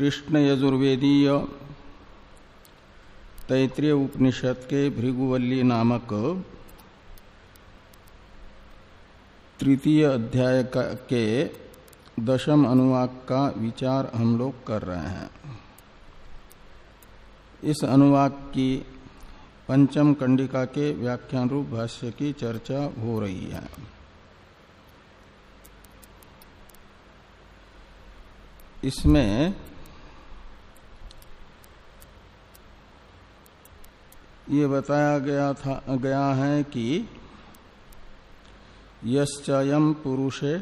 कृष्ण यजुर्वेदीय तैतृय उपनिषद के भृगुवल्ली नामक तृतीय अध्याय के दशम अनुवाक का विचार हम लोग कर रहे हैं। इस अनुवाक की पंचम कंडिका के व्याख्यान रूप भाष्य की चर्चा हो रही है। इसमें ये बताया गया था, गया है कि यश्चयम पुरुषे,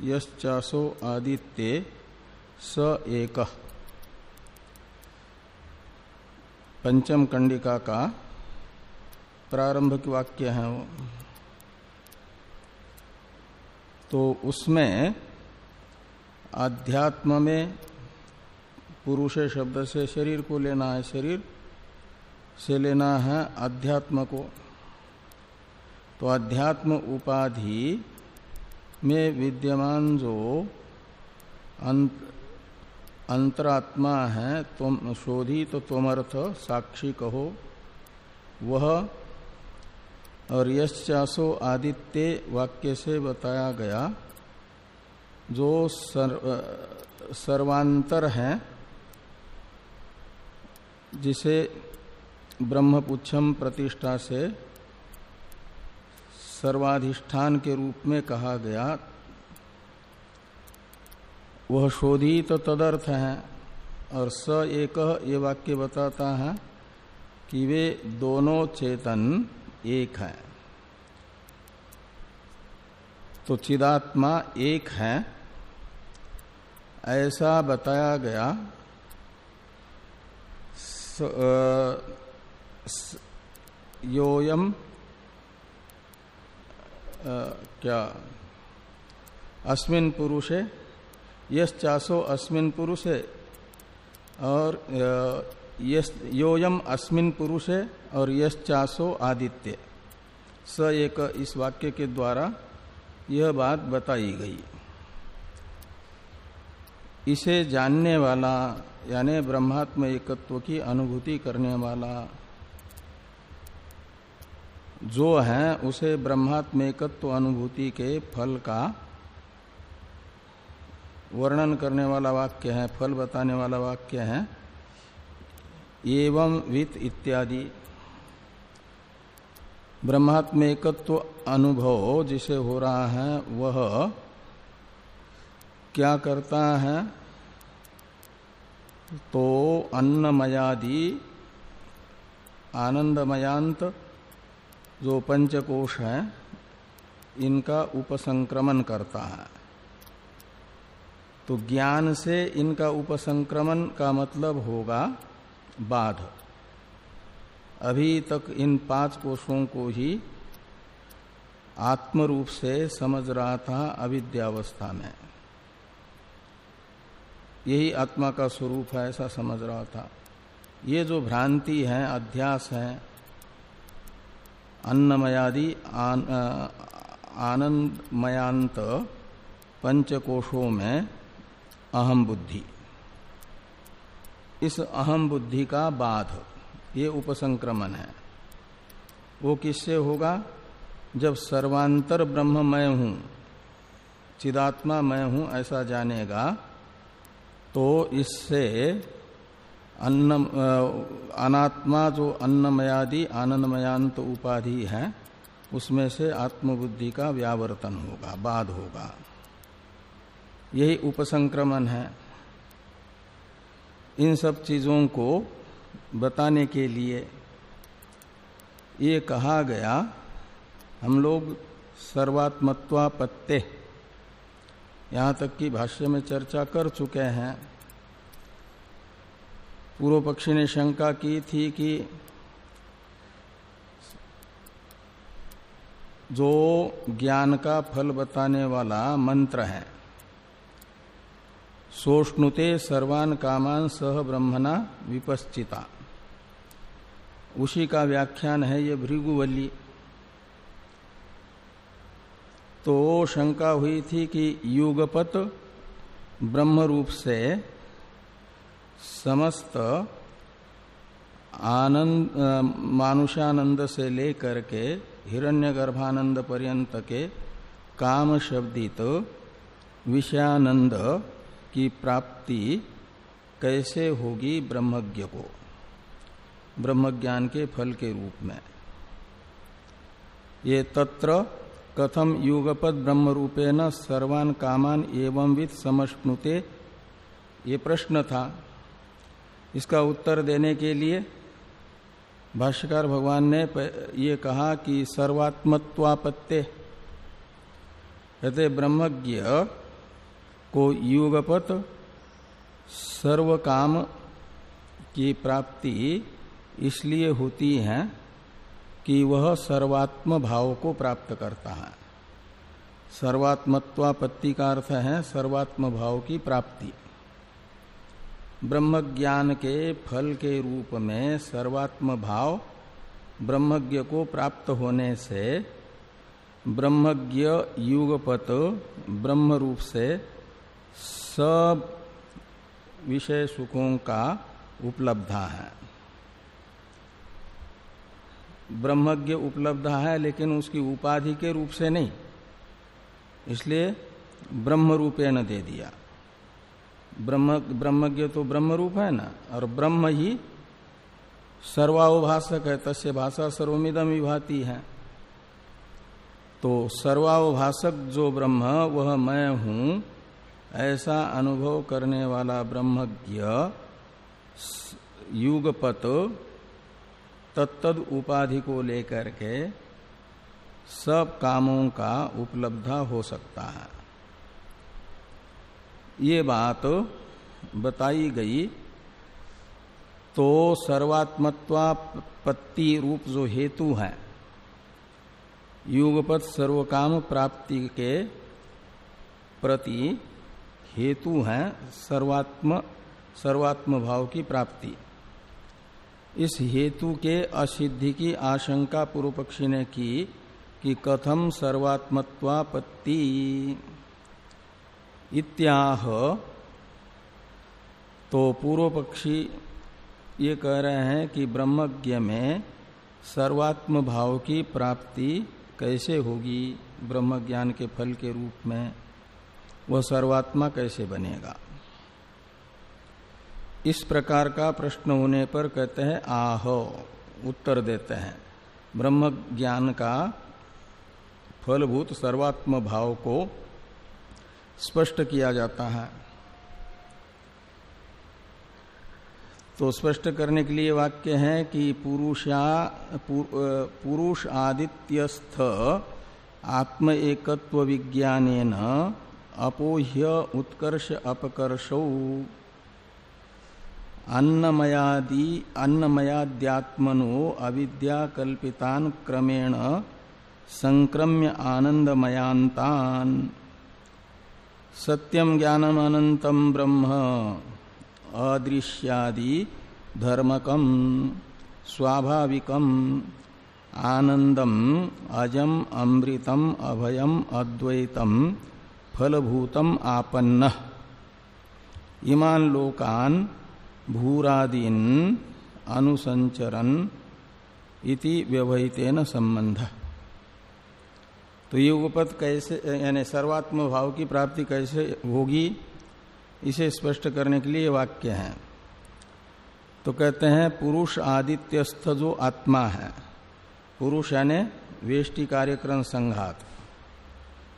यश्चासो आदित्य स एक। पंचम कंडिका का प्रारंभिक वाक्य है वो। तो उसमें आध्यात्म में पुरुष शब्द से शरीर को लेना है, शरीर से लेना है अध्यात्म को। तो अध्यात्म उपाधि में विद्यमान जो अंतरात्मा है तुम शोधी तो तुमर्थ साक्षी कहो। वह और यशासो आदित्य वाक्य से बताया गया जो सर्व, सर्वांतर है जिसे ब्रह्मपुच्छम प्रतिष्ठा से सर्वाधिष्ठान के रूप में कहा गया। वह शोधित तो तदर्थ है और स एक ये वाक्य बताता है कि वे दोनों चेतन एक है। तो चिदात्मा एक है ऐसा बताया गया। स, आ, योयम क्या? अस्मिन पुरुषे यश चासो अस्मिन पुरुषे, और योयम अस्मिन पुरुषे, और यश चासो आदित्य। स एक इस वाक्य के द्वारा यह बात बताई गई। इसे जानने वाला, यानी ब्रह्मात्म एकत्व की अनुभूति करने वाला जो है, उसे ब्रह्मात्मेकत्व अनुभूति के फल का वर्णन करने वाला वाक्य है, फल बताने वाला वाक्य है। एवं वित इत्यादि। ब्रह्मात्मेकत्व अनुभव जिसे हो रहा है, वह क्या करता है? तो अन्नमयादि, आनंदमयांत जो पंचकोश है, इनका उपसंक्रमण करता है। तो ज्ञान से इनका उपसंक्रमण का मतलब होगा बाध। अभी तक इन पाँच कोषों को ही आत्म रूप से समझ रहा था अविद्यावस्था में। यही आत्मा का स्वरूप है, ऐसा समझ रहा था। ये जो भ्रांति है, अध्यास है अन्नमयादि आन, आनंदमयांत पंचकोशों में अहम बुद्धि। इस अहम बुद्धि का बाध ये उपसंक्रमण है। वो किससे होगा? जब सर्वांतर ब्रह्म मैं हूँ चिदात्मा मैं हूँ ऐसा जानेगा तो इससे अन्न अनात्मा जो अन्नमयादि आनंदमयांत उपाधि है, उसमें से आत्मबुद्धि का व्यावर्तन होगा बाध होगा। यही उपसंक्रमण है। इन सब चीज़ों को बताने के लिए ये कहा गया, हम लोग सर्वात्मत्वापत्ते, यहाँ तक कि भाष्य में चर्चा कर चुके हैं। पूर्व पक्षी ने शंका की थी कि जो ज्ञान का फल बताने वाला मंत्र है, सोष्णुते सर्वान कामान सह ब्रह्मणा विपश्चिता। उसी का व्याख्यान है ये भृगुवल्ली। तो शंका हुई थी कि युगपत ब्रह्म रूप से समस्त आनंद मानुषानंद से लेकर के हिरण्य गर्भानंद पर्यंत के काम शब्दित विषयानंद की प्राप्ति कैसे होगी ब्रह्मज्ञ को? ब्रह्मज्ञान के फल के रूप में। ये तत्र कथम युगपद ब्रह्म रूपेण सर्वान कामान एवं विद समष्णुते। ये प्रश्न था। इसका उत्तर देने के लिए भाष्यकार भगवान ने ये कहा कि सर्वात्मत्वापत्य कहते ब्रह्मज्ञ को युगपत सर्व काम की प्राप्ति इसलिए होती है कि वह सर्वात्म भाव को प्राप्त करता है। सर्वात्मत्वापत्ति का अर्थ है सर्वात्म भाव की प्राप्ति। ब्रह्म ज्ञान के फल के रूप में सर्वात्म भाव ब्रह्मज्ञ को प्राप्त होने से ब्रह्मज्ञ युगपत ब्रह्म रूप से सब विषय सुखों का उपलब्धा है। ब्रह्मज्ञ उपलब्ध है लेकिन उसकी उपाधि के रूप से नहीं, इसलिए ब्रह्म रूपे न दे दिया। ब्रह्म, ब्रह्मज्ञ तो ब्रह्म रूप है ना? और ब्रह्म ही सर्वावभाषक है, तस्य भाषा सर्वमिदम विभाती है। तो सर्वावभाषक जो ब्रह्म, वह मैं हूँ, ऐसा अनुभव करने वाला ब्रह्मज्ञ, युगपत तत्द उपाधि को लेकर के सब कामों का उपलब्धा हो सकता है। ये बात बताई गई तो सर्वात्मत्वापत्ति रूप जो हेतु है, युगपत सर्वकाम प्राप्ति के प्रति हेतु है सर्वात्म सर्वात्म भाव की प्राप्ति। इस हेतु के असिद्धि की आशंका पूर्व पक्षी ने की कि कथम सर्वात्मत्वापत्ति इत्याह। तो पूर्व पक्षी ये कह रहे हैं कि ब्रह्मज्ञ में सर्वात्म भाव की प्राप्ति कैसे होगी ब्रह्म ज्ञान के फल के रूप में? वह सर्वात्मा कैसे बनेगा? इस प्रकार का प्रश्न होने पर कहते हैं, आह, उत्तर देते हैं। ब्रह्म ज्ञान का फलभूत सर्वात्म भाव को स्पष्ट किया जाता है। तो स्पष्ट करने के लिए वाक्य है कि पुरुषा पुरुष आदित्यस्थ आत्म एकत्व विज्ञान अपोह्य उत्कर्ष अपकर्षौ। अन्नमयादि, अन्नमयाद्यात्मनो अविद्या कल्पितान क्रमेण संक्रम्य आनंदमयांतान सत्यम ज्ञानम अनंतम ब्रह्म अदृश्यादि धर्मकम स्वाभाविकम आनंदम अजम अमृतम, अभयम अद्वैतम, फलभूतम आपन्न। इमान लोकान, भूरादीन अनुसंचरण इति व्यवहितेन संबंध तो ये उपपद कैसे, यानी सर्वात्म भाव की प्राप्ति कैसे होगी, इसे स्पष्ट करने के लिए वाक्य है। तो कहते हैं, पुरुष आदित्यस्थ जो आत्मा है, पुरुष यानी वेष्टि कार्यक्रम संघात,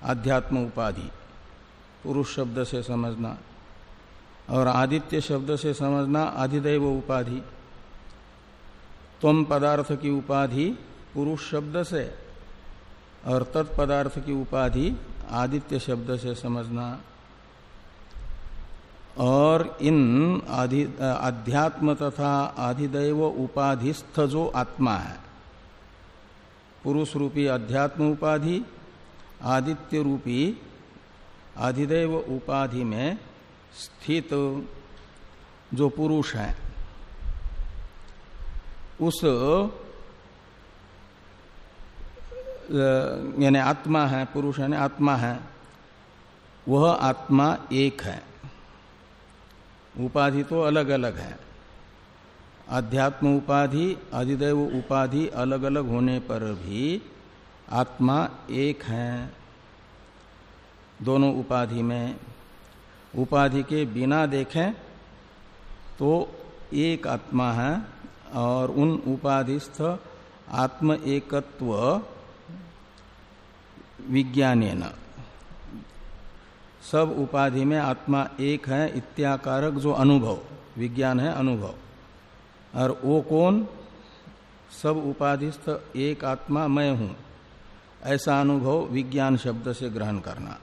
आध्यात्म उपाधि, पुरुष शब्द से समझना और आदित्य शब्द से समझना अधिदैव उपाधि। तम पदार्थ की उपाधि पुरुष शब्द से और तत्पदार्थ की उपाधि आदित्य शब्द से समझना। और इन अध्यात्म तथा आधिदैव उपाधिस्थ जो आत्मा है। पुरुष रूपी अध्यात्म उपाधि आदित्य रूपी आधिदैव उपाधि में स्थित जो पुरुष है, उस यानी आत्मा है, पुरुष यानी आत्मा है, वह आत्मा एक है। उपाधि तो अलग अलग है। अध्यात्म उपाधि अधिदेव उपाधि अलग अलग होने पर भी आत्मा एक है। दोनों उपाधि में, उपाधि के बिना देखें तो एक आत्मा है और उन उपाधिस्थ आत्म एकत्व विज्ञान सब उपाधि में आत्मा एक है, इत्याकारक जो अनुभव, विज्ञान है अनुभव। और वो कौन? सब उपाधिस्थ एक आत्मा मैं हूँ। ऐसा अनुभव विज्ञान शब्द से ग्रहण करना।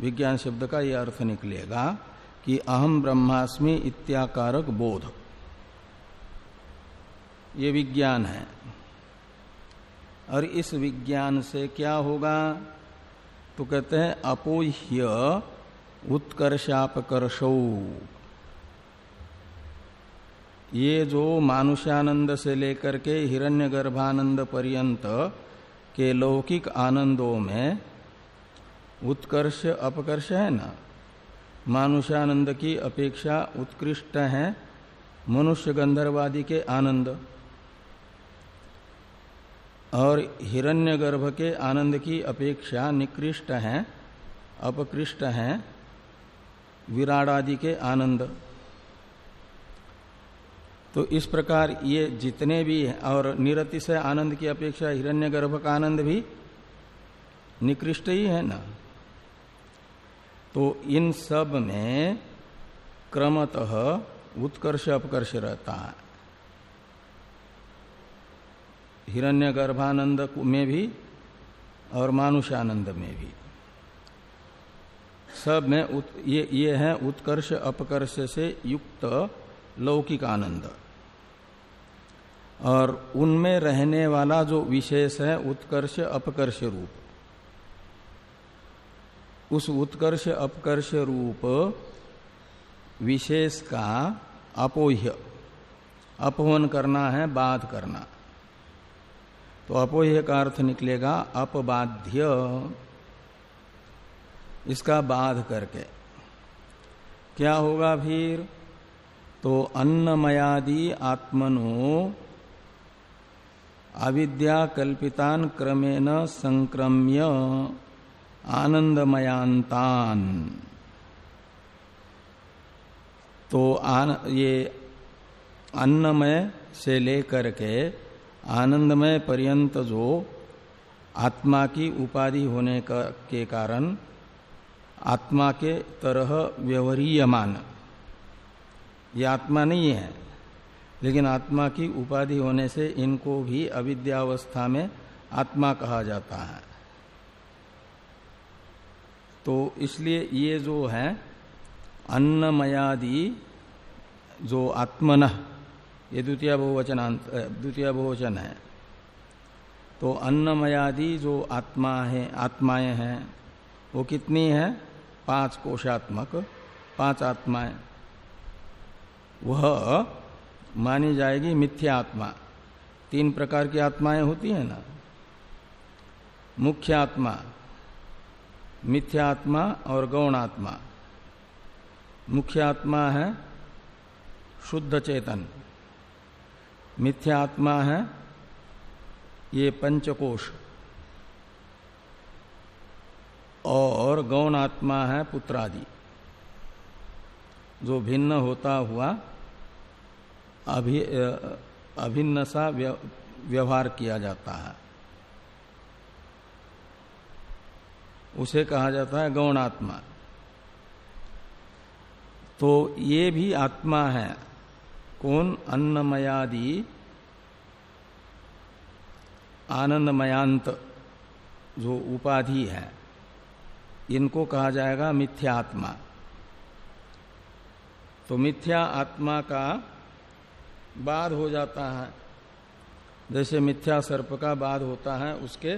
विज्ञान शब्द का यह अर्थ निकलेगा कि अहम ब्रह्मास्मि इत्याकारक बोध। ये विज्ञान है। और इस विज्ञान से क्या होगा? तो कहते हैं, अपोह्य उत्कर्षापकर्षौ। ये जो मानुष्यानंद से लेकर के हिरण्यगर्भानंद पर्यंत के लौकिक आनंदों में उत्कर्ष अपकर्ष है ना? मानुष्यानंद की अपेक्षा उत्कृष्ट है मनुष्य गंधर्वादि के आनंद। और हिरण्यगर्भ के आनंद की अपेक्षा निकृष्ट है, अपकृष्ट है, विराट आदि के आनंद। तो इस प्रकार ये जितने भी और निरति से आनंद की अपेक्षा हिरण्यगर्भ का आनंद भी निकृष्ट ही है ना? तो इन सब में क्रमतः उत्कर्ष अपकर्ष रहता है। हिरण्य गर्भानंद में भी और मानुषानंद में भी। सब में उत, ये ये है उत्कर्ष अपकर्ष से युक्त लौकिक आनंद और उनमें रहने वाला जो विशेष है उत्कर्ष अपकर्ष रूप। उस उत्कर्ष अपकर्ष रूप विशेष का अपोह्य अपवन करना है बाध करना। तो अपोह्य का अर्थ निकलेगा, अपबाध्य। इसका बाध करके। क्या होगा फिर? तो अन्नमयादि आत्मनो अविद्या कल्पितान क्रमेण संक्रम्य आनंदमयांतान। तो आन ये अन्नमय से लेकर के आनंदमय पर्यंत जो आत्मा की उपाधि होने का, के कारण आत्मा के तरह व्यवहारीयमान ये आत्मा नहीं है लेकिन आत्मा की उपाधि होने से इनको भी अविद्यावस्था में आत्मा कहा जाता है। तो इसलिए ये जो है अन्नमयादि जो आत्मन ये द्वितीय बहुवचन द्वितीय बहुवचन है। तो अन्नमयादि जो आत्मा है, आत्माएँ हैं, वो कितनी है? पाँच कोशात्मक, पाँच आत्माएँ। वह मानी जाएगी मिथ्या आत्मा। तीन प्रकार की आत्माएँ होती हैं ना। मुख्य आत्मा, मिथ्या आत्मा और गौण आत्मा। मुख्य आत्मा है शुद्ध चेतन। मिथ्या आत्मा है, ये पंचकोश। और गौण आत्मा है पुत्रादि। जो भिन्न होता हुआ, अभि अभिन्न सा व्यवहार किया जाता है। उसे कहा जाता है गौण आत्मा तो ये भी आत्मा है। कौन अन्नमयादि? आनंदमयांत जो उपाधि है। इनको कहा जाएगा मिथ्या आत्मा तो मिथ्या आत्मा का बाध हो जाता है। जैसे मिथ्या सर्प का बाध होता है, उसके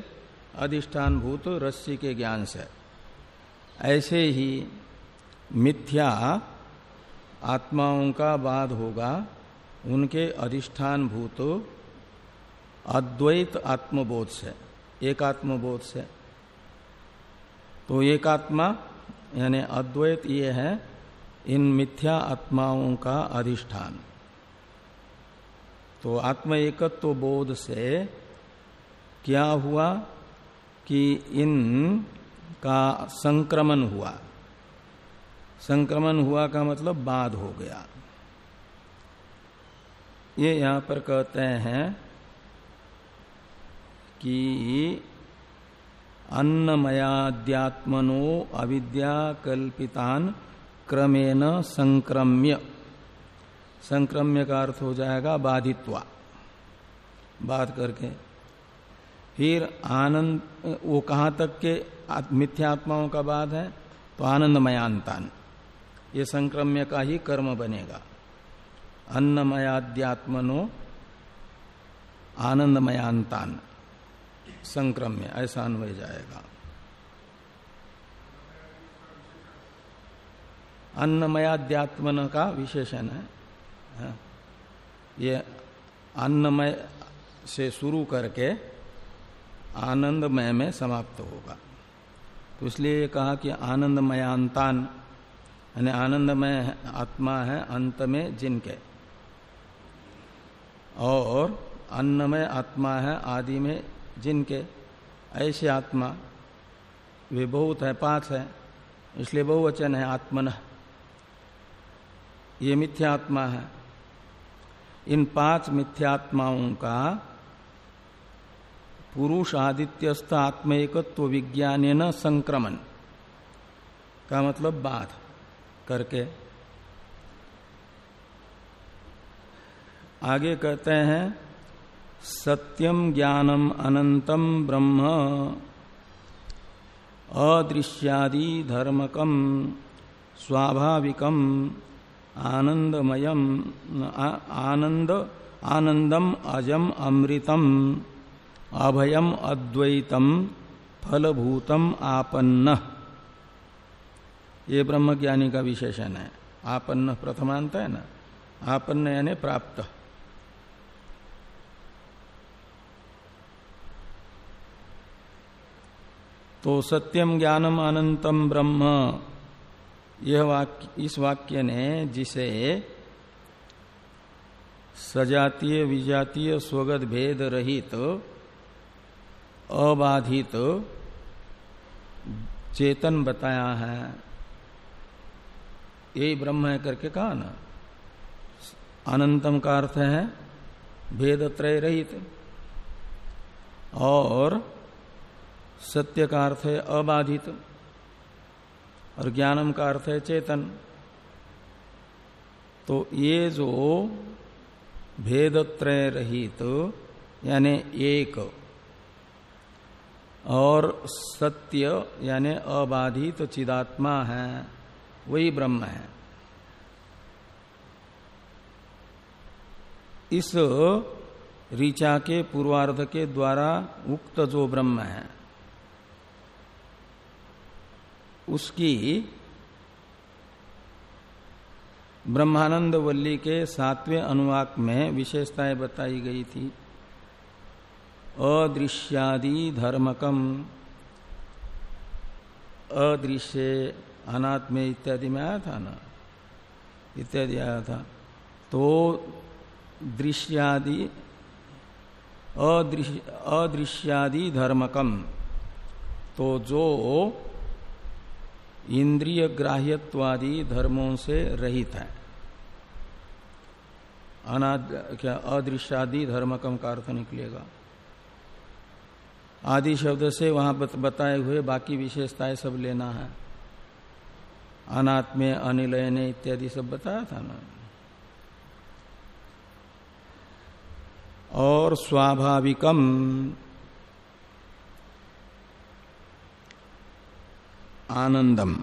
अधिष्ठान भूत रस्सी के ज्ञान से। ऐसे ही मिथ्या आत्माओं का बाध होगा। उनके अधिष्ठान भूत अद्वैत आत्मबोध से, एकात्मबोध से। तो एकात्मा, यानी अद्वैत ये है, इन मिथ्या आत्माओं का अधिष्ठान। तो आत्म एकत्व बोध से क्या हुआ कि इन का संक्रमण हुआ। संक्रमण हुआ का मतलब बाध हो गया। ये यहाँ पर कहते हैं कि अन्नमयाद्यात्मनो अविद्या कल्पितान क्रमेण संक्रम्य। संक्रम्य का अर्थ हो जाएगा बाधित्वा। बाध करके। फिर आनंद, वो कहाँ तक के मिथ्यात्माओं का बाध है? तो आनंदमयांतान ये संक्रम्य का ही कर्म बनेगा। अन्नमयाद्यात्मनो आनंदमयांतान संक्रम्य, ऐसा अन्वय जाएगा। अन्नमयाध्यात्मन का विशेषण है हाँ। ये अन्नमय से शुरू करके आनंदमय में समाप्त होगा। तो इसलिए ये कहा कि आनंदमयांतान यानी आनंदमय आत्मा है अंत में जिनके। और अन्नमय आत्मा है, आदि में जिनके, ऐसे आत्मा वे बहुत है, पाँच है, इसलिए बहुवचन है आत्मन। ये मिथ्यात्मा है। इन पाँच मिथ्यात्माओं का पुरुष आदित्यस्थ आत्म एकत्व विज्ञान संक्रमण का मतलब बाध करके आगे कहते हैं सत्यम ज्ञानम अनंतम ब्रह्म, अदृश्यादि धर्मकम स्वाभाविकम आनंदमयम आनंद आनंदम अजम अमृतम, अभयम अद्वैतम, फलभूतम आपन्न। ये ब्रह्मज्ञानी का विशेषण है। आपन्न प्रथमांत है ना? आपन्न यानी प्राप्त। तो सत्यम ज्ञानम अनंतम ब्रह्म। यह वाक्य इस वाक्य ने जिसे सजातीय, विजातीय, स्वगत, भेद रहित, अबाधित, चेतन बताया है। यही ब्रह्म है करके कहा ना। अनंतम का अर्थ है भेद त्रय रहित। और सत्य का अर्थ है अबाधित और ज्ञानम का अर्थ है चेतन। तो ये जो भेदत्रय रहित यानी एक, और सत्य, यानी अबाधित चिदात्मा है, वही ब्रह्म है। इस ऋचा के पूर्वार्ध के द्वारा उक्त जो ब्रह्म है उसकी ब्रह्मानंद वल्ली के सातवें अनुवाक में विशेषताएँ बताई गई थी। अदृश्यादि धर्मकम, अदृश्य अनात्म इत्यादि में आया था ना? इत्यादि आया था। तो दृश्यादि अदृश्यादि धर्मकम तो जो इंद्रिय ग्राह्यत्वादि धर्मों से रहित है। अनाद, क्या, अदृश्यादि धर्मकम का अर्थ निकलेगा। आदि शब्द से वहाँ बताए हुए बाकी विशेषताएँ सब लेना है। अनात्मे, अनिलयने इत्यादि सब बताया था ना। और स्वाभाविकम आनंदम।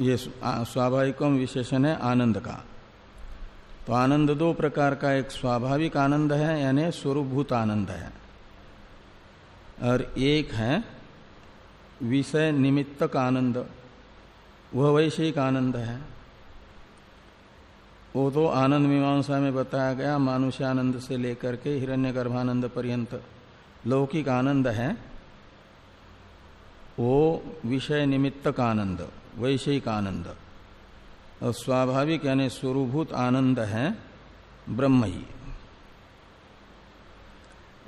ये स्वाभाविकम विशेषण है आनंद का। तो आनंद दो प्रकार का, एक स्वाभाविक आनंद है, यानी स्वरूपभूत आनंद है। और एक है विषय निमित्तक आनंद। वह वैश्विक आनंद है। वो तो आनंद मीमांसा में बताया गया, मानुष्यानंद से लेकर के हिरण्य गर्भानंद पर्यंत। लौकिक आनंद है। वो विषय निमित्तक आनंद वैषयिक आनंद और स्वाभाविक यानी स्वरूभूत आनंद है ब्रह्म ही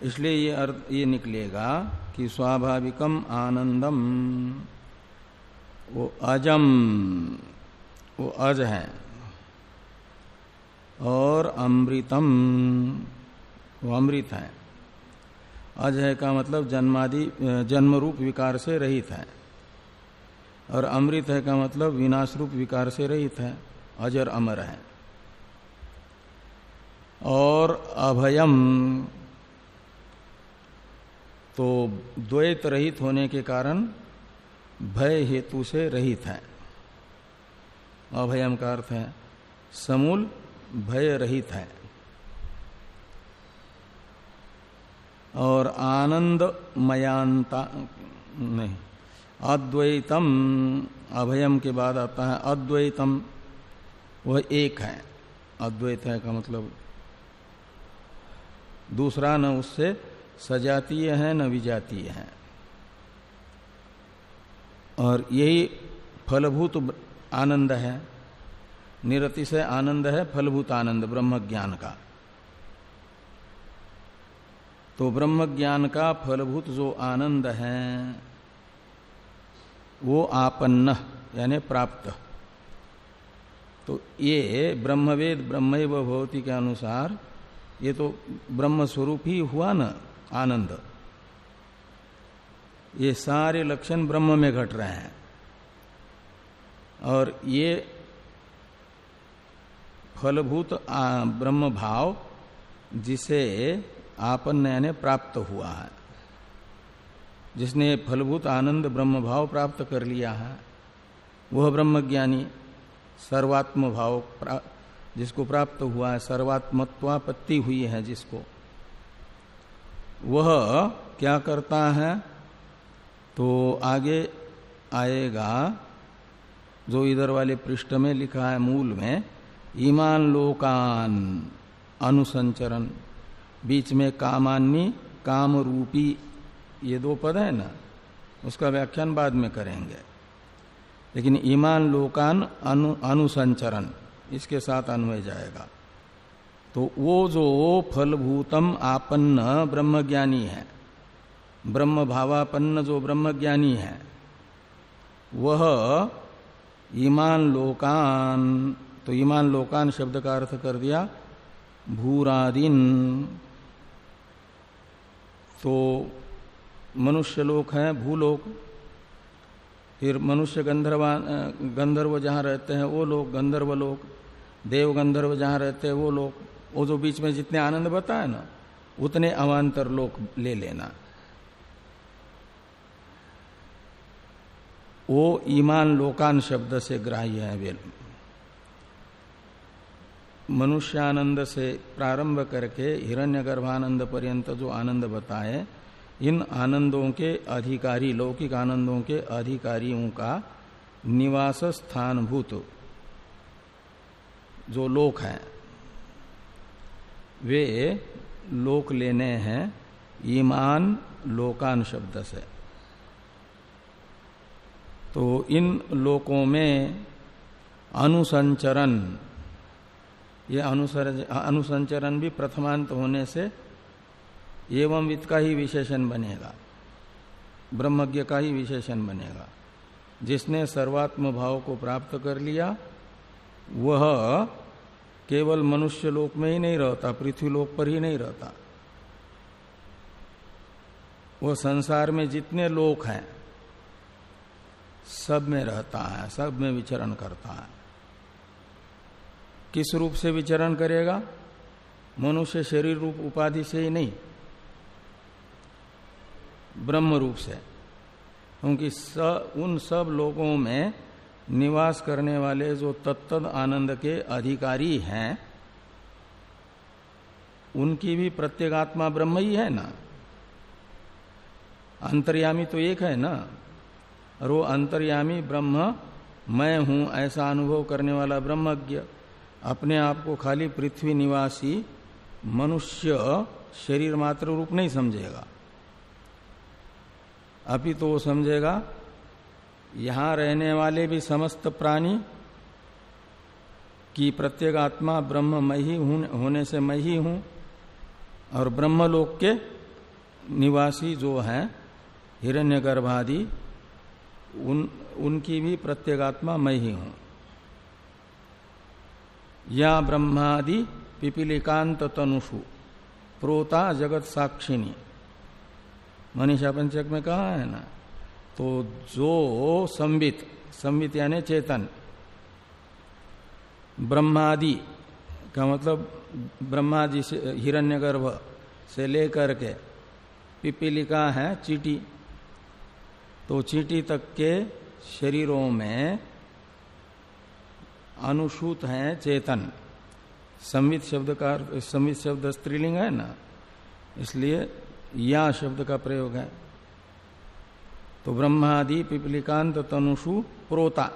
इसलिए ये अर्थ, ये निकलेगा कि स्वाभाविकम आनंदम, वो अजम, वो अज है। और अमृतम, वो अमृत है। अज है का मतलब जन्मादि जन्म रूप विकार से रहित है। और अमृत है का मतलब विनाश रूप विकार से रहित है। अजर अमर है। और अभयम तो द्वैत रहित होने के कारण भय हेतु से रहित है। अभयम का अर्थ है, समूल भय रहित है। और आनंद मयांता नहीं, अद्वैतम, अभयम के बाद आता है अद्वैतम, वह एक है। अद्वैत है का मतलब दूसरा न उससे सजातीय है, न विजातीय है। और यही फलभूत आनंद है। निरति से आनंद है, फलभूत आनंद ब्रह्म ज्ञान का। तो ब्रह्म ज्ञान का फलभूत जो आनंद है, वो आपन्न, यानी प्राप्त। तो ये ब्रह्मवेद ब्रह्म भवती के अनुसार, ये तो ब्रह्म स्वरूप ही हुआ ना, आनंद। ये सारे लक्षण ब्रह्म में घट रहे हैं। और ये फलभूत ब्रह्म भाव, जिसे आपन यानी प्राप्त हुआ है। जिसने फलभूत आनंद ब्रह्म भाव प्राप्त कर लिया है, वह ब्रह्मज्ञानी सर्वात्म भाव जिसको प्राप्त हुआ है, सर्वात्मत्वापत्ति हुई है जिसको। वह क्या करता है? तो आगे आएगा, जो इधर वाले पृष्ठ में लिखा है मूल में ईमान लोकान अनुसंचरण। बीच में कामान्नी काम रूपी ये दो पद है ना, उसका व्याख्यान बाद में करेंगे। लेकिन ईमान, लोकान, अनु, अनुसंचरण, इसके साथ अन्वय जाएगा। तो वो जो फलभूतम आपन्न ब्रह्मज्ञानी है ब्रह्म भावापन्न जो ब्रह्मज्ञानी है, वह ईमान, लोकान तो ईमान, लोकान शब्द का अर्थ कर दिया, भूरादीन। तो मनुष्य लोक है, भूलोक। फिर मनुष्य गंधर्वा, गंधर्व जहाँ रहते हैं, वो लोग गंधर्व लोक। देव गंधर्व जहाँ रहते हैं, वो लोग वो जो बीच में जितने आनंद बताए ना, उतने अवान्तर लोक ले लेना। वो ईमान लोकान शब्द से ग्राह्य है वे। मनुष्यानंद से प्रारंभ करके हिरण्यगर्भानंद पर्यंत जो आनंद बताए, इन आनंदों के अधिकारी, लौकिक आनंदों के अधिकारियों का निवास स्थानभूत जो लोक हैं, वे लोक लेने हैं ईमान लोकान शब्द से। तो इन लोकों में अनुसंचरण ये अनुसर, अनुसंचरण भी प्रथमांत होने से एवं वित्त का ही विशेषण बनेगा। ब्रह्मज्ञ का ही विशेषण बनेगा। जिसने सर्वात्म भाव को प्राप्त कर लिया, वह केवल मनुष्य लोक में ही नहीं रहता, पृथ्वी लोक पर ही नहीं रहता। वह संसार में जितने लोक हैं, सब में रहता है, सब में विचरण करता है। किस रूप से विचरण करेगा? मनुष्य शरीर रूप उपाधि से ही नहीं, ब्रह्म रूप से। क्योंकि उन सब लोगों में निवास करने वाले जो तत्त आनंद के अधिकारी हैं, उनकी भी प्रत्येगात्मा ब्रह्म ही है ना? अंतर्यामी तो एक है ना? और वो अंतर्यामी ब्रह्म, मैं हूँ ऐसा अनुभव करने वाला ब्रह्मज्ञ। अपने आप को खाली पृथ्वी निवासी मनुष्य शरीर मात्र रूप नहीं समझेगा। अभी तो वो समझेगा, यहाँ रहने वाले भी समस्त प्राणी कि प्रत्येगात्मा ब्रह्म मैं ही, होने से मैं ही हूँ, और ब्रह्मलोक के निवासी जो हैं, हिरण्यगर्भादि, उन, उनकी भी प्रत्येगात्मा मैं ही हूँ। या ब्रह्मादि पिपीलिकांत तनुषु प्रोता जगत साक्षिणी मनीषा पंचक में कहा है ना? तो जो संबित संबित यानी चेतन। ब्रह्मादि का मतलब ब्रह्मा जी से, हिरण्यगर्भ से लेकर के पिपीलिका है चीटी। तो चीटी तक के शरीरों में अनुसूत है चेतन। संवित शब्द का संवित शब्द स्त्रीलिंग है ना? इसलिए या शब्द का प्रयोग है। तो ब्रह्मादि पिपलिकांत तनुषु प्रोता।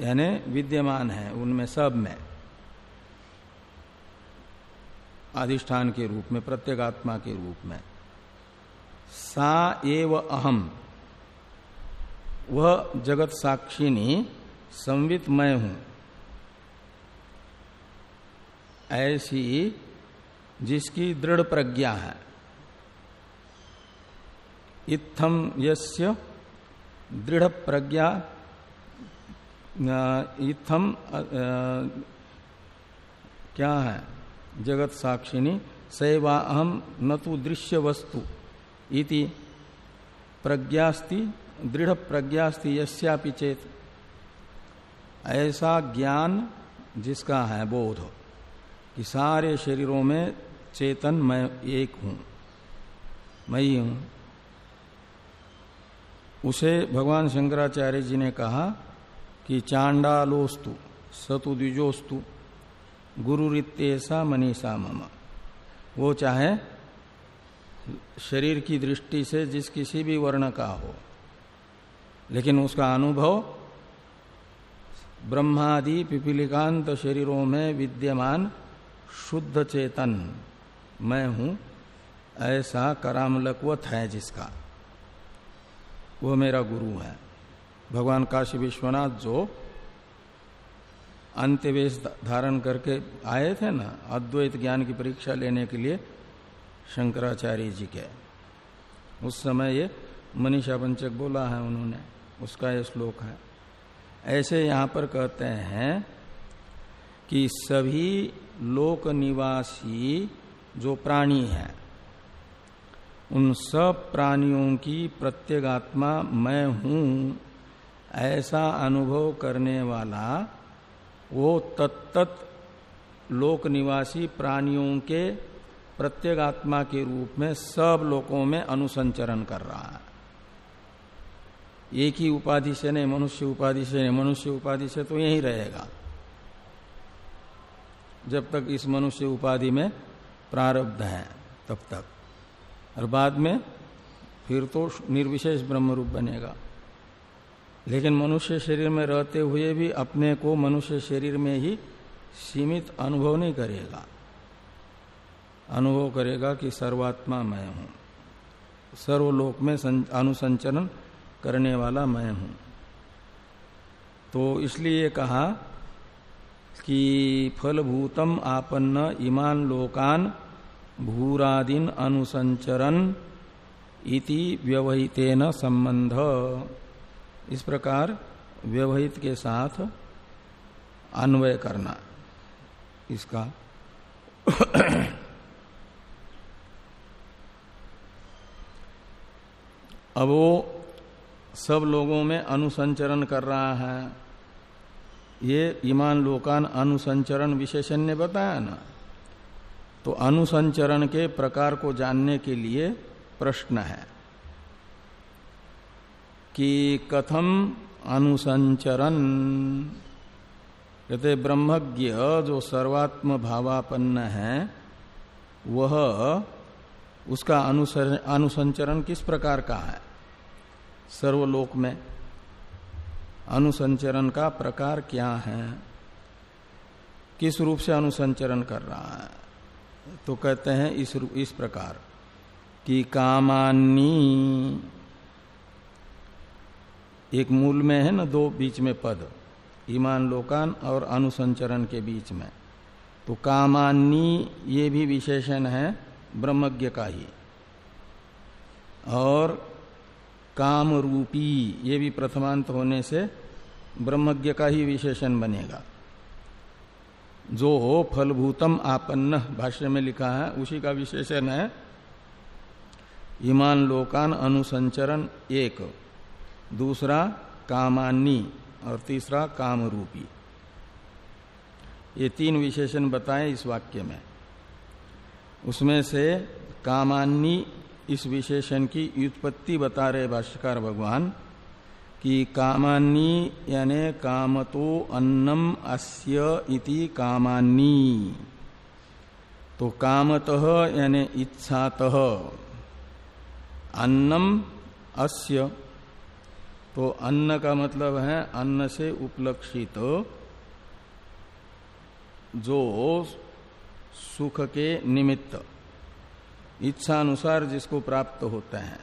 यानी विद्यमान है उनमें सब में। अधिष्ठान के रूप में, प्रत्येगात्मा के रूप में। सा एव अहम। वह जगत साक्षिणी संवित मैं हूँ। ऐसी जिसकी दृढ़ प्रज्ञा है। इत्थम यस्य दृढ़ प्रज्ञा इत्थम क्या है? जगत साक्षिणी, सैवा अहम न तो दृश्य वस्तु इति प्रज्ञास्ति, दृढ़ प्रज्ञास्ति यस्यापि चेत। ऐसा ज्ञान जिसका है बोध कि सारे शरीरों में चेतन मैं एक हूँ। मैं ही हूँ। उसे भगवान शंकराचार्य जी ने कहा कि चांडालोस्तु, सतु द्विजोस्तु गुरु रित्यसा मनीषा मम। वो चाहे शरीर की दृष्टि से जिस किसी भी वर्ण का हो, लेकिन उसका अनुभव ब्रह्मादि पिपीलिकांत शरीरों में विद्यमान शुद्ध चेतन। मैं हूँ ऐसा करामलकवत है जिसका। वो मेरा गुरु है। भगवान काशी विश्वनाथ जो अंत्यवेश धारण करके आए थे ना, अद्वैत ज्ञान की परीक्षा लेने के लिए शंकराचार्य जी के। उस समय ये मनीषा पंचक बोला है उन्होंने, उसका ये श्लोक है। ऐसे यहाँ पर कहते हैं कि सभी लोक निवासी जो प्राणी हैं, उन सब प्राणियों की प्रत्येगात्मा मैं हूँ, ऐसा अनुभव करने वाला वो तत्त लोक निवासी प्राणियों के प्रत्येगात्मा के रूप में सब लोकों में अनुसंचरण कर रहा है। एक ही उपाधि से नहीं, मनुष्य उपाधि से नहीं, मनुष्य उपाधि से तो यही रहेगा। जब तक इस मनुष्य उपाधि में प्रारब्ध है, तब तक। और बाद में फिर तो निर्विशेष ब्रह्म रूप बनेगा। लेकिन मनुष्य शरीर में रहते हुए भी अपने को मनुष्य शरीर में ही सीमित अनुभव नहीं करेगा। अनुभव करेगा कि सर्वात्मा मैं हूँ। सर्वलोक में अनुसंचरण करने वाला मैं हूँ। तो इसलिए कहा कि फलभूतम आपन्न इमान लोकान भूरादीन अनुसंचरण इति व्यवहितेन संबंध इस प्रकार व्यवहित के साथ अन्वय करना। इसका अब वो सब लोगों में अनुसंचरण कर रहा है। ये ईमान लोकान अनुसंचरण विशेषण ने बताया ना। तो अनुसंचरण के प्रकार को जानने के लिए प्रश्न है कि कथम अनुसंचरण? कहते ब्रह्मज्ञ जो सर्वात्म भावापन्न है, वह उसका अनुसंचरण किस प्रकार का है? सर्वलोक में अनुसंचरण का प्रकार क्या है? किस रूप से अनुसंचरण कर रहा है? तो कहते हैं इस इस प्रकार कि कामानी एक मूल में है ना, दो बीच में पद ईमान लोकान और अनुसंचरण के बीच में। तो कामान्नी, ये भी विशेषण है ब्रह्मज्ञ का ही। और काम रूपी ये भी प्रथमांत होने से ब्रह्मज्ञ का ही विशेषण बनेगा। जो हो फलभूतम आपन्न, भाष्य में लिखा है, उसी का विशेषण है। ईमान लोकान अनुसंचरण एक, दूसरा कामानी और तीसरा काम रूपी ये तीन विशेषण बताए इस वाक्य में। उसमें से कामान्नी इस विशेषण की व्युत्पत्ति बता रहे भाष्यकार भगवान कि कामान्नी यानी कामतो अन्नम अस्य इति कामान्नी। तो कामतः यानी इच्छातः। अन्नम अस्य। तो अन्न का मतलब है अन्न से उपलक्षित जो सुख के निमित्त। इच्छा अनुसार जिसको प्राप्त होते हैं।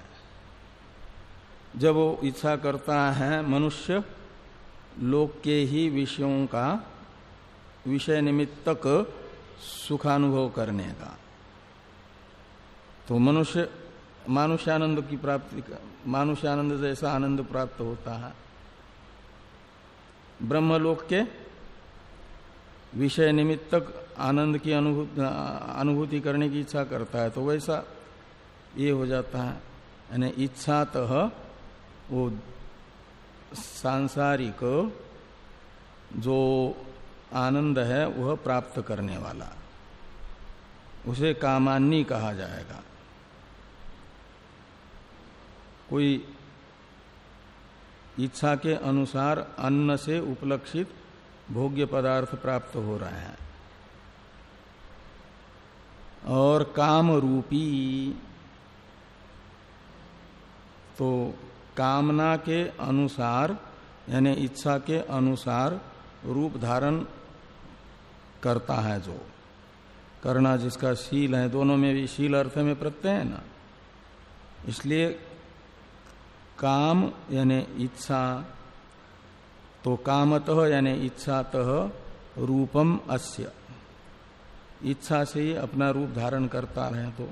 जब वो इच्छा करता है, मनुष्य लोक के ही विषयों का विषय निमित्तक सुखानुभव करने का। तो मनुष्य मानुष्यानंद की प्राप्ति मानुष्यानंद जैसा आनंद प्राप्त होता है। ब्रह्मलोक के विषय निमित्तक आनंद की अनुभूति करने की इच्छा करता है तो वैसा ये हो जाता है। यानी इच्छातः वो सांसारिक जो आनंद है, वह प्राप्त करने वाला। उसे कामान्नी कहा जाएगा। कोई इच्छा के अनुसार अन्न से उपलक्षित भोग्य पदार्थ प्राप्त हो रहे हैं। और काम रूपी तो कामना के अनुसार, यानी इच्छा के अनुसार रूप धारण करता है जो। करना जिसका शील है, दोनों में भी शील अर्थ में प्रत्यय है ना। इसलिए काम, यानी इच्छा तो कामतः यानी इच्छातः रूपम अस्य। इच्छा से ही अपना रूप धारण करता रहे तो।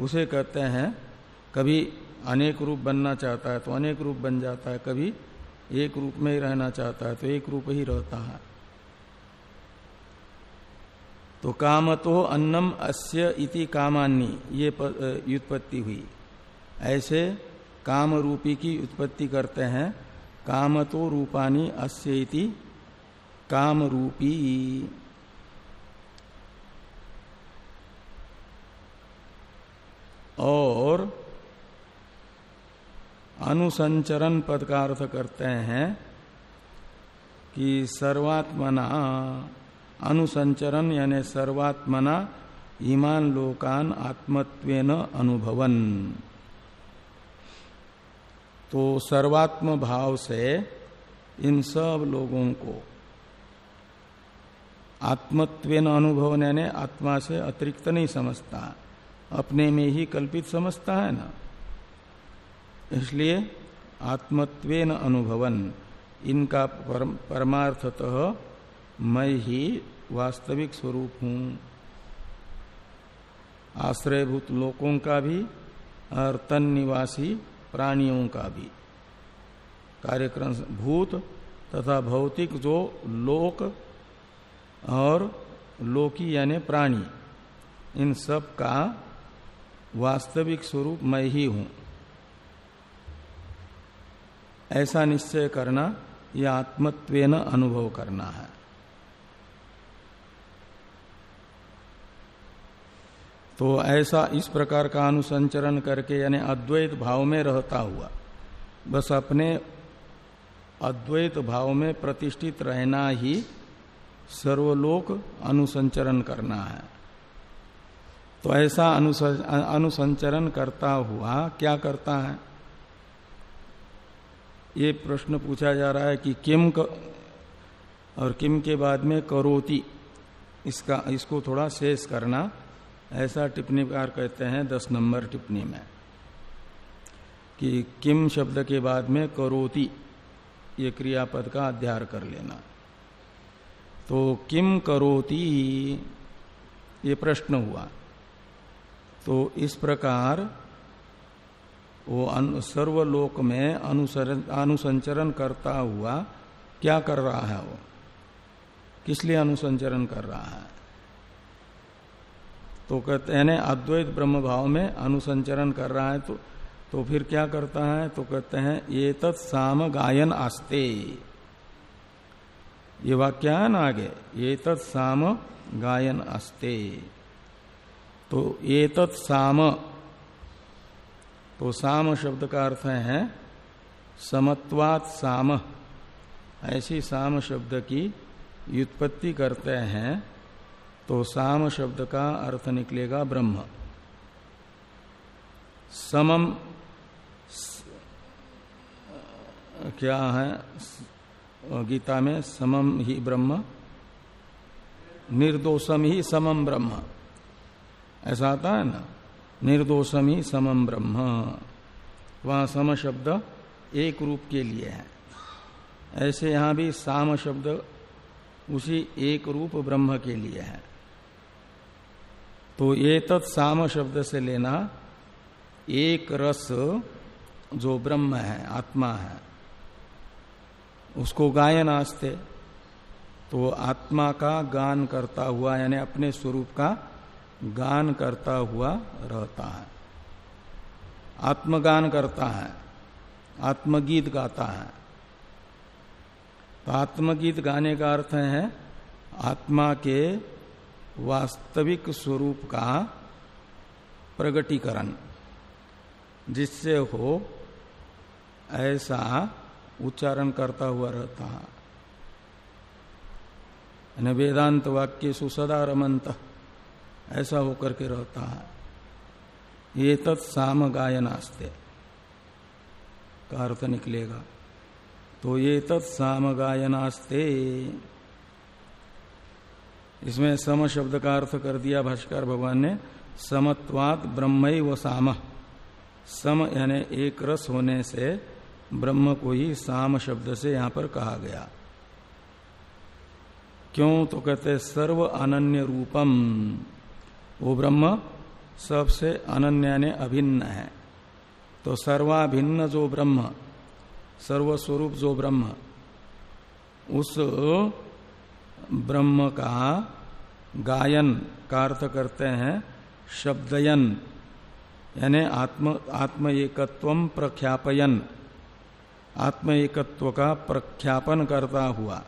उसे कहते हैं, कभी अनेक रूप बनना चाहता है तो अनेक रूप बन जाता है, कभी एक रूप में ही रहना चाहता है तो एक रूप ही रहता है। तो काम तो अन्नम अस्य इति कामान्नी, ये व्युत्पत्ति हुई। ऐसे काम रूपी की उत्पत्ति करते हैं काम तो रूपानी अस्य काम रूपी और अनुसंचरण पद का अर्थ करते हैं कि सर्वात्मना अनुसंचरण यानी सर्वात्मना ईमान लोकान आत्मत्वेन अनुभवन। तो सर्वात्म भाव से इन सब लोगों को आत्मत्वेन अनुभवन यानी आत्मा से अतिरिक्त नहीं समझता। अपने में ही कल्पित समझता है ना। इसलिए आत्मत्वेन अनुभवन, इनका परमार्थतः मैं ही वास्तविक स्वरूप हूँ। आश्रयभूत लोकों का भी, और तन निवासी प्राणियों का भी। कार्यक्रम भूत तथा भौतिक जो लोक और लोकी यानी प्राणी, इन सब का वास्तविक स्वरूप मैं ही हूँ। ऐसा निश्चय करना यह आत्मत्वेन अनुभव करना है। तो ऐसा इस प्रकार का अनुसंचरण करके यानी अद्वैत भाव में रहता हुआ बस अपने अद्वैत भाव में प्रतिष्ठित रहना ही सर्वलोक अनुसंचरण करना है। तो ऐसा अनुसंचरण करता हुआ क्या करता है? ये प्रश्न पूछा जा रहा है कि किम क, और किम के बाद में करोति इसका इसको थोड़ा शेष करना। ऐसा टिप्पणी टिप्पणीकार कहते हैं दस नंबर टिप्पणी में कि किम शब्द के बाद में करोति, ये क्रियापद का अध्यार कर लेना। तो किम करोती, ये प्रश्न हुआ। तो इस प्रकार वो सर्वलोक में अनुसंचरण करता हुआ क्या कर रहा है वो? किस लिए अनुसंचरण कर रहा है? तो कहते हैं अद्वैत ब्रह्म भाव में अनुसंचरण कर रहा है तो तो फिर क्या करता है? तो कहते हैं ये तत्साम गायन आस्ते ये वाक्य है ना आगे ये तत्साम गायन आस्ते तो ये तत्साम तो साम शब्द का अर्थ है, समत्वात साम। ऐसी साम शब्द की व्युत्पत्ति करते हैं तो साम शब्द का अर्थ निकलेगा ब्रह्म। समम क्या है? गीता में समम ही ब्रह्म, निर्दोषम ही समम ब्रह्म। ऐसा आता है ना? निर्दोषम ही समम ब्रह्म। वहाँ सम शब्द एक रूप के लिए है। ऐसे यहाँ भी साम शब्द उसी एक रूप ब्रह्म के लिए है। तो ये तत्साम शब्द से लेना एक रस जो ब्रह्म है, आत्मा है। उसको गायन आस्ते। तो आत्मा का गान करता हुआ, यानी अपने स्वरूप का गान करता हुआ रहता है। आत्मगान करता है, आत्मगीत गाता है। तो आत्मगीत गाने का अर्थ है, आत्मा के वास्तविक स्वरूप का प्रगटीकरण, जिससे हो ऐसा उच्चारण करता हुआ रहता है। वेदांत वाक्य सुसदा रमंत ऐसा होकर के रहता है। ये तत्साम गायनास्ते का अर्थ निकलेगा। तो ये तत्साम गायनास्ते इसमें सम शब्द का अर्थ कर दिया भाष्कर भगवान ने, समत्वात ब्रह्म व साम। सम यानी एक रस होने से ब्रह्म को ही साम शब्द से यहाँ पर कहा गया। क्यों तो कहते सर्व अनन्य रूपम। वो ब्रह्म सबसे अनन्य ने अभिन्न है। तो सर्वाभिन्न जो ब्रह्म, सर्वस्वरूप जो ब्रह्म, उस ब्रह्म का गायन का अर्थ करते हैं शब्दयन, यानी आत्म आत्म एकत्व प्रख्यापयन। आत्म एकत्व का प्रख्यापन करता हुआ।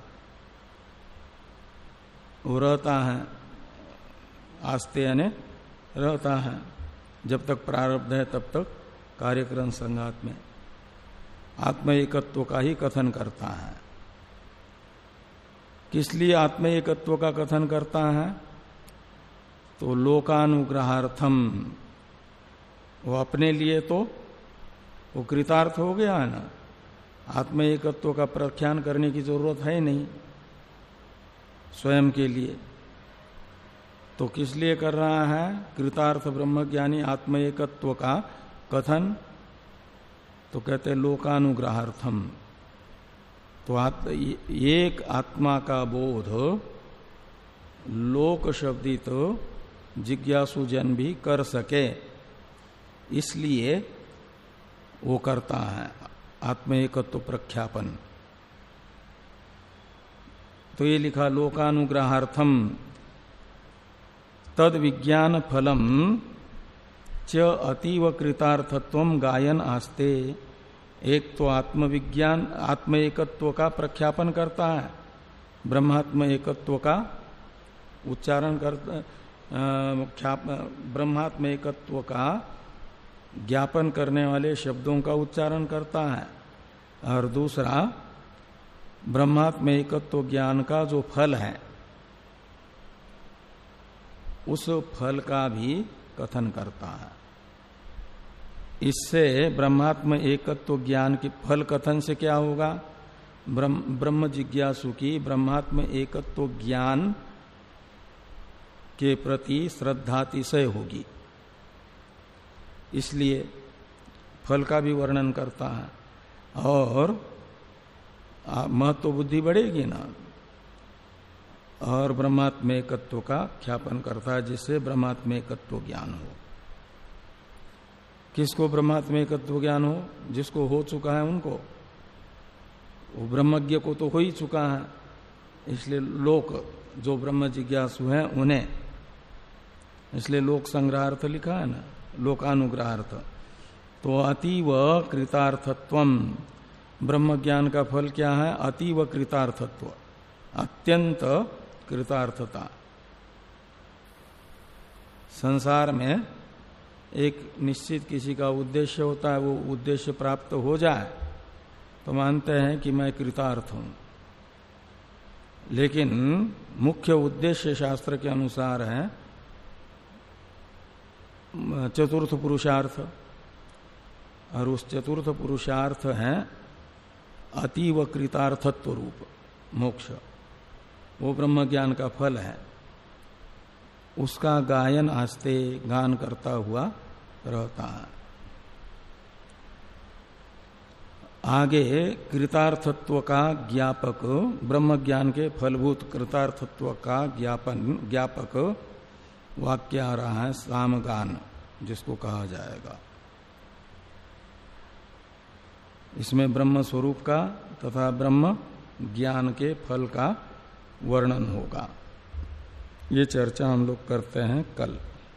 वो रहता है, आस्ते यानी रहता है। जब तक प्रारब्ध है, तब तक कार्यक्रम संगात में। आत्म एकत्व का ही कथन करता है। किस लिए आत्म एकत्व का कथन करता है? तो लोकानुग्रहार्थम। वो अपने लिए तो वो कृतार्थ हो गया है ना। आत्म एकत्व का प्रख्यान करने की ज़रूरत है नहीं। स्वयं के लिए। तो किस लिए कर रहा है? कृतार्थ ब्रह्म ज्ञानी आत्म एकत्व का कथन। तो कहते लोकानुग्रहार्थम। तो आत, एक आत्मा का बोध लोक शब्दित जिज्ञासु जन भी कर सके इसलिए वो करता है आत्म एकत्व प्रख्यापन। तो ये लिखा लोकानुग्रहार्थम तद विज्ञान फलम च अतीव कृतार्थत्व गायन आस्ते। एक तो आत्मविज्ञान आत्म एकत्व का प्रख्यापन करता है। ब्रह्मात्म एकत्व का उच्चारण करता ब्रह्मात्म एकत्व का ज्ञापन करने वाले शब्दों का उच्चारण करता है। और दूसरा ब्रह्मात्म एकत्व ज्ञान का जो फल है, उस फल का भी कथन करता है। इससे ब्रह्मात्म एकत्व ज्ञान के फल कथन से क्या होगा? ब्रह्म, ब्रह्म जिज्ञासु की ब्रह्मात्म एकत्व ज्ञान के प्रति श्रद्धातिशय होगी। इसलिए फल का भी वर्णन करता है। और महत्व तो बुद्धि बढ़ेगी ना? और ब्रह्मात्म एकत्व का ख्यापन करता है जिससे ब्रह्मात्म एकत्व ज्ञान हो। किसको ब्रह्मात्मेकत्व ज्ञान हो, जिसको हो चुका है उनको? वो ब्रह्मज्ञ को तो हो ही चुका है। इसलिए लोक, जो ब्रह्म जिज्ञासु हैं, उन्हें। इसलिए लोक संग्रहार्थ लिखा है ना, लोकानुग्रहार्थ। तो अतीव कृतार्थत्व। ब्रह्म ज्ञान का फल क्या है? अतीव कृतार्थत्व। अत्यंत कृतार्थता। संसार में एक निश्चित किसी का उद्देश्य होता है, वो उद्देश्य प्राप्त हो जाए तो मानते हैं कि मैं कृतार्थ हूँ। लेकिन मुख्य उद्देश्य शास्त्र के अनुसार है, चतुर्थ पुरुषार्थ, और उस चतुर्थ पुरुषार्थ है अतीव कृतार्थत्व रूप, मोक्ष। वो ब्रह्म ज्ञान का फल है। उसका गायन आस्ते गान करता हुआ रहता है। आगे कृतार्थत्व का ज्ञापक ब्रह्म ज्ञान के फलभूत कृतार्थत्व का ज्ञापन, ज्ञापक वाक्य आ रहा है, सामगान, जिसको कहा जाएगा। इसमें ब्रह्म स्वरूप का तथा ब्रह्म ज्ञान के फल का वर्णन होगा। ये चर्चा हम लोग करते हैं कल।